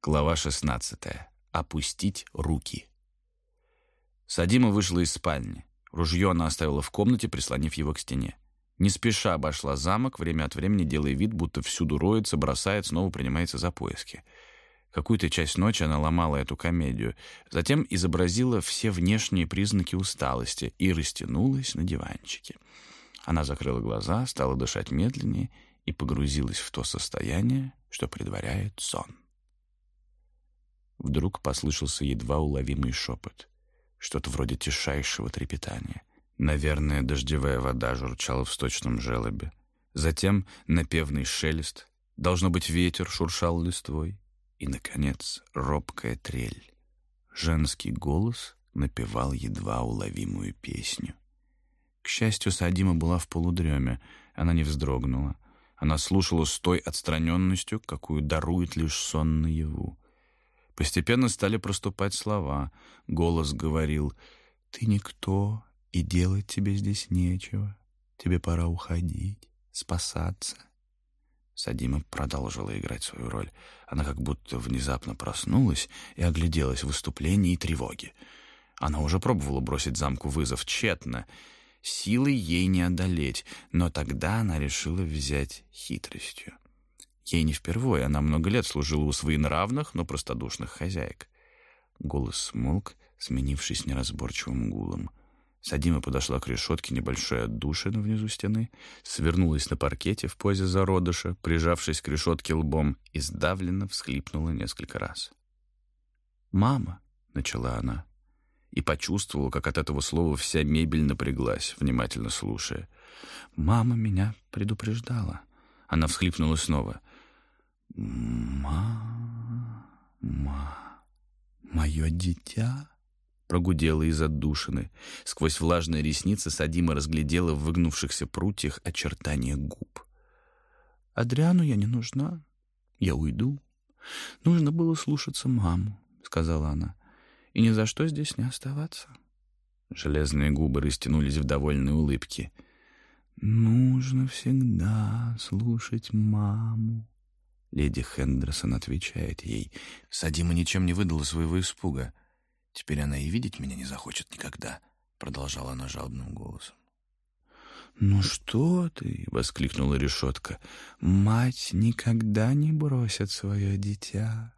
Глава 16. Опустить руки. Садима вышла из спальни. Ружье она оставила в комнате, прислонив его к стене. Не спеша обошла замок, время от времени делая вид, будто всюду роется, бросает, снова принимается за поиски. Какую-то часть ночи она ломала эту комедию, затем изобразила все внешние признаки усталости и растянулась на диванчике. Она закрыла глаза, стала дышать медленнее и погрузилась в то состояние, что предваряет сон. Вдруг послышался едва уловимый шепот. Что-то вроде тишайшего трепетания. Наверное, дождевая вода журчала в сточном желобе. Затем напевный шелест. Должно быть, ветер шуршал листвой. И, наконец, робкая трель. Женский голос напевал едва уловимую песню. К счастью, Садима была в полудреме. Она не вздрогнула. Она слушала с той отстраненностью, какую дарует лишь сон наяву. Постепенно стали проступать слова. Голос говорил «Ты никто, и делать тебе здесь нечего. Тебе пора уходить, спасаться». Садима продолжила играть свою роль. Она как будто внезапно проснулась и огляделась в выступлении и тревоге. Она уже пробовала бросить замку вызов тщетно. Силой ей не одолеть, но тогда она решила взять хитростью. Ей не впервые, она много лет служила у своенравных, но простодушных хозяек. Голос смолк, сменившись неразборчивым гулом. Садима подошла к решетке небольшой отдушины внизу стены, свернулась на паркете в позе зародыша, прижавшись к решетке лбом, и сдавленно всхлипнула несколько раз. «Мама!» — начала она, и почувствовала, как от этого слова вся мебель напряглась, внимательно слушая. «Мама меня предупреждала». Она всхлипнула снова. «Мама, мое дитя?» Прогудела из отдушины. Сквозь влажные ресницы Садима разглядела в выгнувшихся прутьях очертания губ. «Адриану я не нужна. Я уйду. Нужно было слушаться маму», — сказала она. «И ни за что здесь не оставаться». Железные губы растянулись в довольной улыбке. «Нужно всегда слушать маму», Леди Хендерсон отвечает ей. Садима ничем не выдала своего испуга. «Теперь она и видеть меня не захочет никогда», — продолжала она жалобным голосом. «Ну что ты?» — воскликнула решетка. «Мать никогда не бросит свое дитя».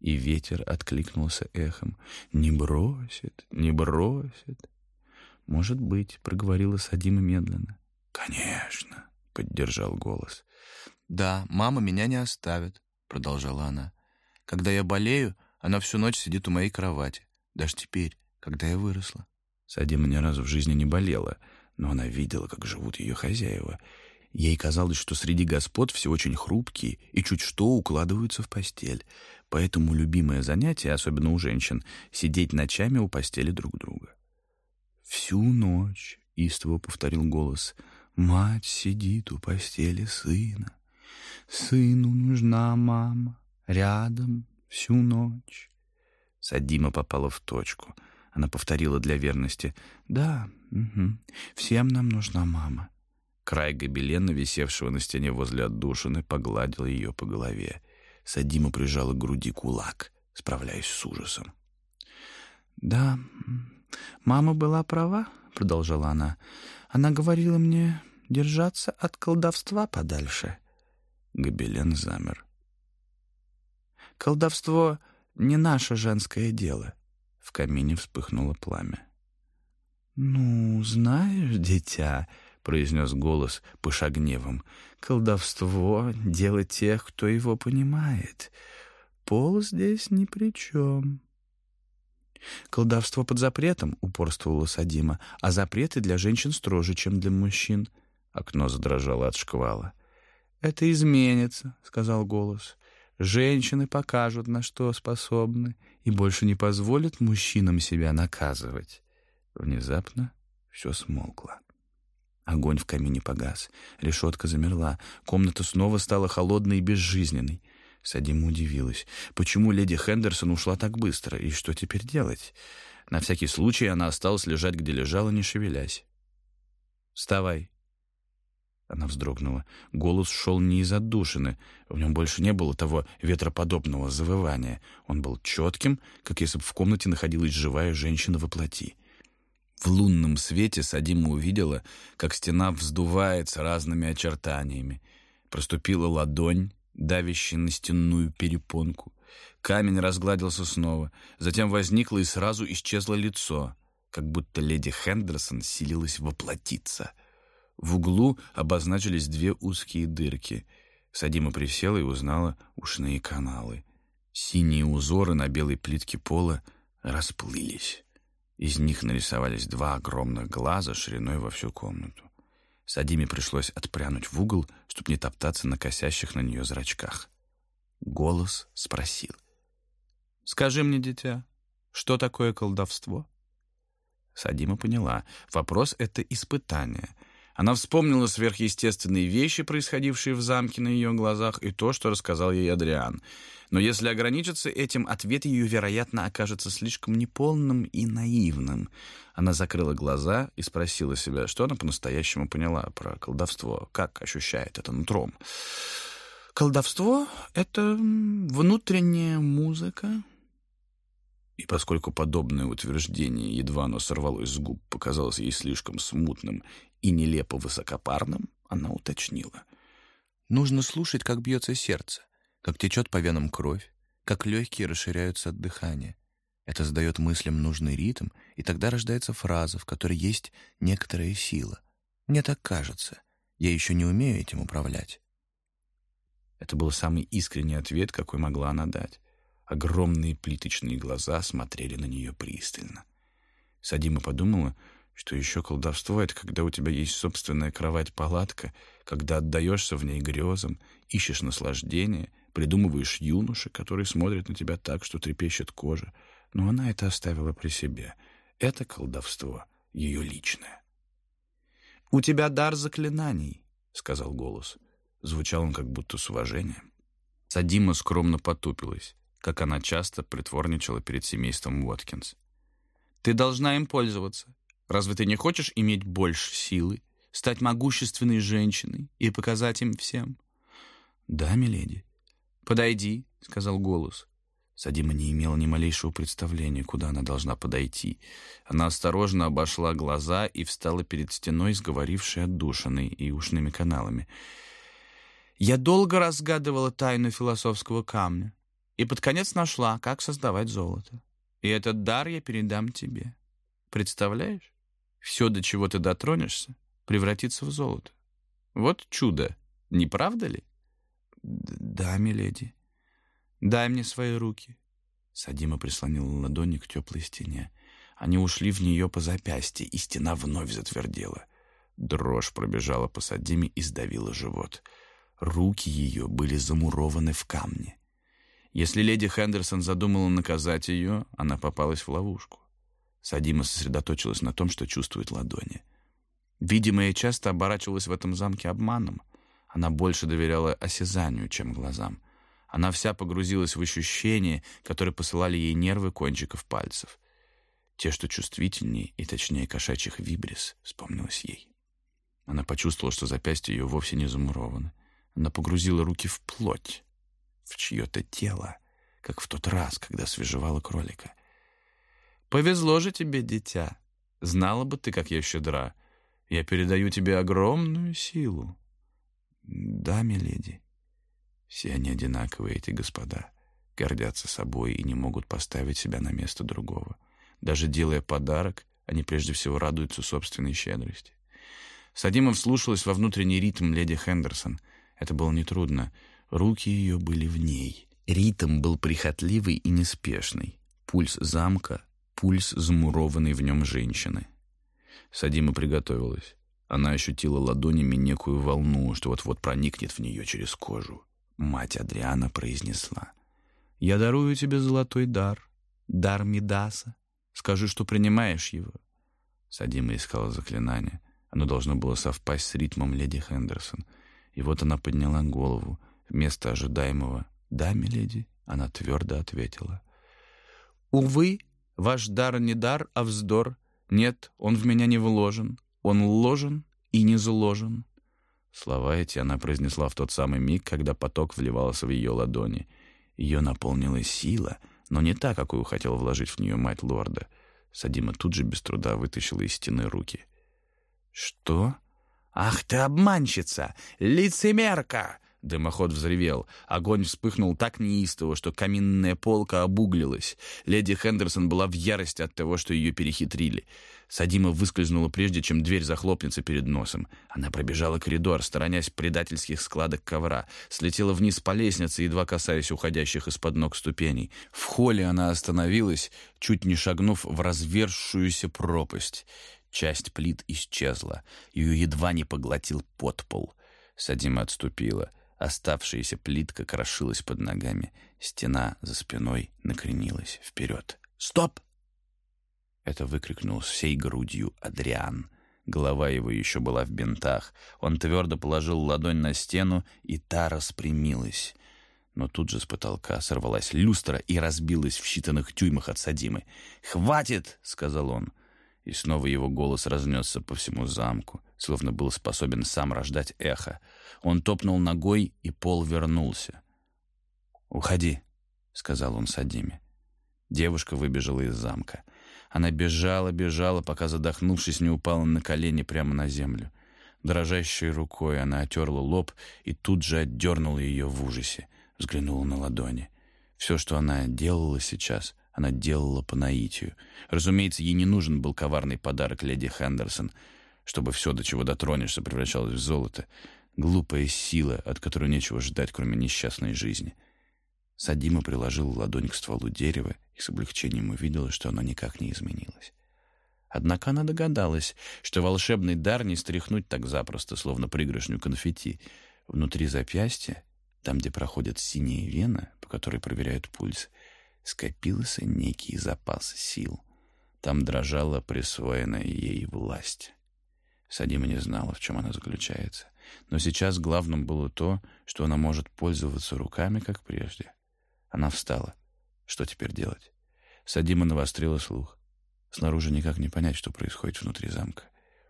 И ветер откликнулся эхом. «Не бросит, не бросит». «Может быть», — проговорила Садима медленно. «Конечно», — поддержал голос. «Да, мама меня не оставит», — продолжала она. «Когда я болею, она всю ночь сидит у моей кровати. Даже теперь, когда я выросла». Садима ни разу в жизни не болела, но она видела, как живут ее хозяева. Ей казалось, что среди господ все очень хрупкие и чуть что укладываются в постель. Поэтому любимое занятие, особенно у женщин, сидеть ночами у постели друг друга. «Всю ночь», — истово повторил голос, — «мать сидит у постели сына». Сыну нужна мама, рядом всю ночь. Садима попала в точку. Она повторила для верности. «Да, угу, всем нам нужна мама». Край гобелена, висевшего на стене возле отдушины, погладил ее по голове. Садима прижала к груди кулак, справляясь с ужасом. «Да, мама была права», — продолжала она. «Она говорила мне держаться от колдовства подальше. Гобелен замер. «Колдовство — не наше женское дело», — в камине вспыхнуло пламя. «Ну, знаешь, дитя», — произнес голос, пыша гневом, — «колдовство — дело тех, кто его понимает. Пол здесь ни при чем». «Колдовство под запретом», — упорствовала Садима, «а запреты для женщин строже, чем для мужчин». Окно задрожало от шквала. «Это изменится», — сказал голос. «Женщины покажут, на что способны, и больше не позволят мужчинам себя наказывать». Внезапно все смолкло. Огонь в камине погас, решетка замерла, комната снова стала холодной и безжизненной. Садима удивилась. Почему леди Хендерсон ушла так быстро, и что теперь делать? На всякий случай она осталась лежать, где лежала, не шевелясь. «Вставай», Она вздрогнула. Голос шел не из отдушины. В нем больше не было того ветроподобного завывания. Он был четким, как если бы в комнате находилась живая женщина во плоти. В лунном свете Садима увидела, как стена вздувается разными очертаниями. Проступила ладонь, давящая на стенную перепонку. Камень разгладился снова. Затем возникло и сразу исчезло лицо, как будто леди Хендерсон силилась воплотиться — в углу обозначились две узкие дырки. Садима присела и узнала ушные каналы. Синие узоры на белой плитке пола расплылись. Из них нарисовались два огромных глаза шириной во всю комнату. Садиме пришлось отпрянуть в угол, чтобы не топтаться на косящих на нее зрачках. Голос спросил. «Скажи мне, дитя, что такое колдовство?» Садима поняла. Вопрос — это испытание — она вспомнила сверхъестественные вещи, происходившие в замке на ее глазах, и то, что рассказал ей Адриан. Но если ограничиться этим, ответ ее, вероятно, окажется слишком неполным и наивным. Она закрыла глаза и спросила себя, что она по-настоящему поняла про колдовство, как ощущает это нутром. Колдовство — это внутренняя музыка, и поскольку подобное утверждение, едва оно сорвалось с губ, показалось ей слишком смутным и нелепо высокопарным, она уточнила. Нужно слушать, как бьется сердце, как течет по венам кровь, как легкие расширяются от дыхания. Это задает мыслям нужный ритм, и тогда рождается фраза, в которой есть некоторая сила. Мне так кажется. Я еще не умею этим управлять. Это был самый искренний ответ, какой могла она дать. Огромные плиточные глаза смотрели на нее пристально. Садима подумала, что еще колдовство — это когда у тебя есть собственная кровать-палатка, когда отдаешься в ней грезам, ищешь наслаждение, придумываешь юноши, который смотрит на тебя так, что трепещет кожа. Но она это оставила при себе. Это колдовство, ее личное. «У тебя дар заклинаний», — сказал голос. Звучал он как будто с уважением. Садима скромно потупилась как она часто притворничала перед семейством Уоткинс. «Ты должна им пользоваться. Разве ты не хочешь иметь больше силы, стать могущественной женщиной и показать им всем?» «Да, миледи». «Подойди», — сказал голос. Садима не имела ни малейшего представления, куда она должна подойти. Она осторожно обошла глаза и встала перед стеной, сговорившей отдушиной и ушными каналами. «Я долго разгадывала тайну философского камня и под конец нашла, как создавать золото. И этот дар я передам тебе. Представляешь? Все, до чего ты дотронешься, превратится в золото. Вот чудо, не правда ли? Да, миледи. Дай мне свои руки. Садима прислонила ладони к теплой стене. Они ушли в нее по запястье, и стена вновь затвердела. Дрожь пробежала по Садиме и сдавила живот. Руки ее были замурованы в камне. Если леди Хендерсон задумала наказать ее, она попалась в ловушку. Садима сосредоточилась на том, что чувствует ладони. Видимое часто оборачивалось в этом замке обманом. Она больше доверяла осязанию, чем глазам. Она вся погрузилась в ощущения, которые посылали ей нервы кончиков пальцев. Те, что чувствительнее и точнее кошачьих вибрис, вспомнилось ей. Она почувствовала, что запястья ее вовсе не замурованы. Она погрузила руки в плоть в чье-то тело, как в тот раз, когда свежевала кролика. «Повезло же тебе, дитя. Знала бы ты, как я щедра. Я передаю тебе огромную силу». «Да, миледи. Все они одинаковые, эти господа, гордятся собой и не могут поставить себя на место другого. Даже делая подарок, они прежде всего радуются собственной щедрости. Садима вслушалась во внутренний ритм леди Хендерсон. Это было нетрудно. Руки ее были в ней. Ритм был прихотливый и неспешный. Пульс замка, пульс замурованной в нем женщины. Садима приготовилась. Она ощутила ладонями некую волну, что вот-вот проникнет в нее через кожу. Мать Адриана произнесла. «Я дарую тебе золотой дар, дар Мидаса. Скажи, что принимаешь его». Садима искала заклинание. Оно должно было совпасть с ритмом леди Хендерсон. И вот она подняла голову — Вместо ожидаемого «Да, миледи», она твердо ответила. «Увы, ваш дар не дар, а вздор. Нет, он в меня не вложен. Он ложен и не заложен. Слова эти она произнесла в тот самый миг, когда поток вливался в ее ладони. Ее наполнила сила, но не та, какую хотел вложить в нее мать лорда. Садима тут же без труда вытащила из стены руки. «Что?» «Ах ты обманщица! Лицемерка!» Дымоход взревел. Огонь вспыхнул так неистово, что каминная полка обуглилась. Леди Хендерсон была в ярости от того, что ее перехитрили. Садима выскользнула прежде, чем дверь захлопнется перед носом. Она пробежала коридор, сторонясь предательских складок ковра, слетела вниз по лестнице, едва касаясь уходящих из-под ног ступеней. В холле она остановилась, чуть не шагнув в разверзшуюся пропасть. Часть плит исчезла. Ее едва не поглотил подпол. Садима отступила — Оставшаяся плитка крошилась под ногами. Стена за спиной накренилась вперед. «Стоп!» Это выкрикнул всей грудью Адриан. Голова его еще была в бинтах. Он твердо положил ладонь на стену, и та распрямилась. Но тут же с потолка сорвалась люстра и разбилась в считанных тюймах от Садимы. «Хватит!» — сказал он. И снова его голос разнесся по всему замку, словно был способен сам рождать эхо. Он топнул ногой, и пол вернулся. «Уходи», — сказал он Садиме. Девушка выбежала из замка. Она бежала, бежала, пока, задохнувшись, не упала на колени прямо на землю. Дрожащей рукой она отерла лоб и тут же отдернула ее в ужасе. Взглянула на ладони. Все, что она делала сейчас, она делала по наитию. Разумеется, ей не нужен был коварный подарок леди Хендерсон, чтобы все, до чего дотронешься, превращалось в золото. Глупая сила, от которой нечего ждать, кроме несчастной жизни. Садима приложил ладонь к стволу дерева и с облегчением увидела, что оно никак не изменилось. Однако она догадалась, что волшебный дар не стряхнуть так запросто, словно пригоршню конфетти. Внутри запястья, там, где проходит синяя вена, по которой проверяют пульс, скопился некий запас сил. Там дрожала присвоенная ей власть. Садима не знала, в чем она заключается. Но сейчас главным было то, что она может пользоваться руками, как прежде. Она встала. Что теперь делать? Садима навострила слух. Снаружи никак не понять, что происходит внутри замка.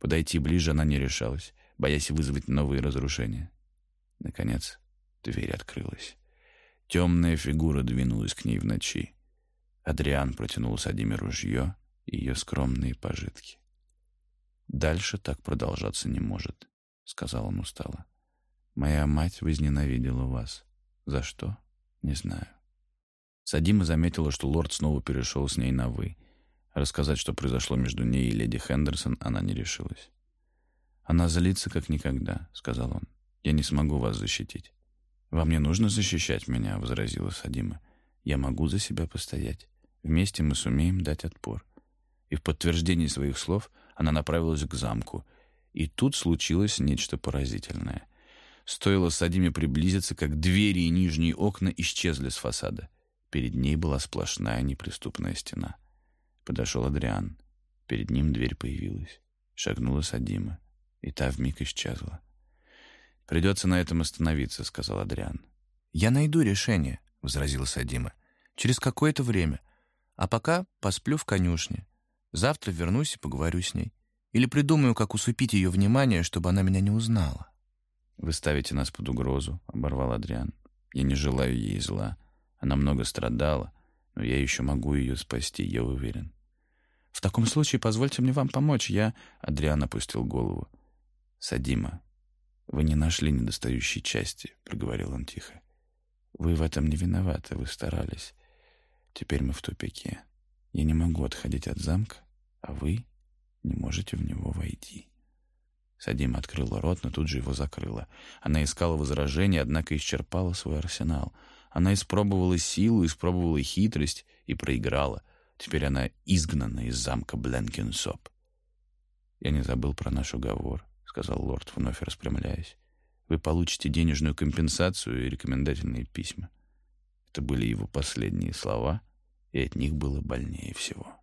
Подойти ближе она не решалась, боясь вызвать новые разрушения. Наконец, дверь открылась. Темная фигура двинулась к ней в ночи. Адриан протянул Садиме ружье и ее скромные пожитки. «Дальше так продолжаться не может», — сказал он устало. «Моя мать возненавидела вас. За что? Не знаю». Садима заметила, что лорд снова перешел с ней на «вы». Рассказать, что произошло между ней и леди Хендерсон, она не решилась. «Она злится, как никогда», — сказал он. «Я не смогу вас защитить». «Вам не нужно защищать меня», — возразила Садима. «Я могу за себя постоять. Вместе мы сумеем дать отпор». И в подтверждении своих слов она направилась к замку. И тут случилось нечто поразительное. Стоило Садиме приблизиться, как двери и нижние окна исчезли с фасада. Перед ней была сплошная неприступная стена. Подошел Адриан. Перед ним дверь появилась. Шагнула Садима. И та вмиг исчезла. «Придется на этом остановиться», — сказал Адриан. «Я найду решение», — возразила Садима. «Через какое-то время. А пока посплю в конюшне. Завтра вернусь и поговорю с ней. Или придумаю, как усыпить ее внимание, чтобы она меня не узнала». «Вы ставите нас под угрозу», — оборвал Адриан. «Я не желаю ей зла. Она много страдала, но я еще могу ее спасти, я уверен». «В таком случае позвольте мне вам помочь. Я...» — Адриан опустил голову. «Садима, «Вы не нашли недостающей части», — проговорил он тихо. «Вы в этом не виноваты, вы старались. Теперь мы в тупике. Я не могу отходить от замка, а вы не можете в него войти». Садима открыла рот, но тут же его закрыла. Она искала возражения, однако исчерпала свой арсенал. Она испробовала силу, испробовала хитрость и проиграла. Теперь она изгнана из замка Бленкинсоп. Я не забыл про наш уговор сказал лорд, вновь распрямляясь. Вы получите денежную компенсацию и рекомендательные письма. Это были его последние слова, и от них было больнее всего.